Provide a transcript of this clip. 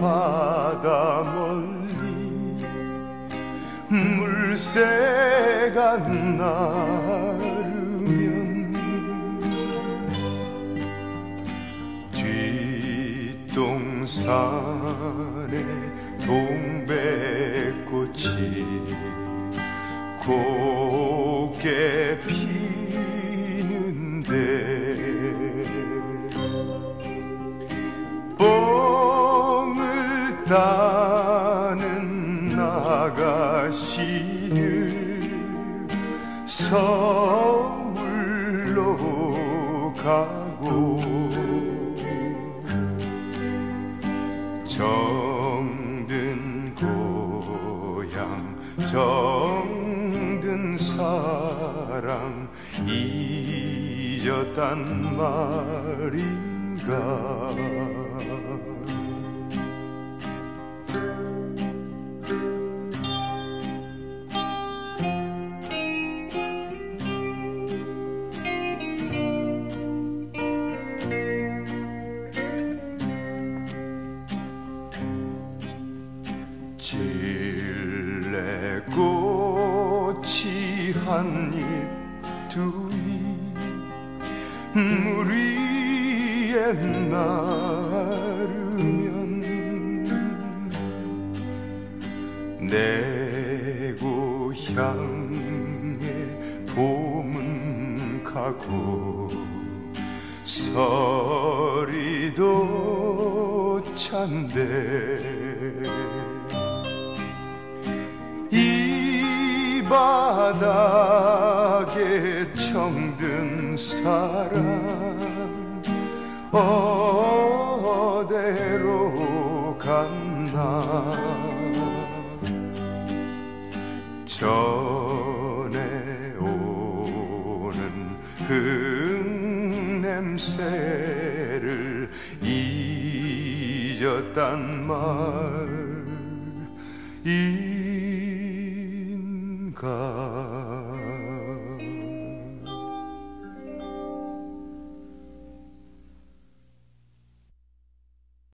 바다 멀리 물새가 나르면 뒷동산에 동백꽃이 곱게 피 따는 아가씨들 서울로 가고 정든 고향 정든 사랑 잊었단 말인가 질레꽃이 한입 두입 물 위에 나르면 내 고향에 봄은 가고 서리도 찬데 바닥에 정든 사람 어디로 갔나? 전에 오는 흙 냄새를 잊었단 말 Luca.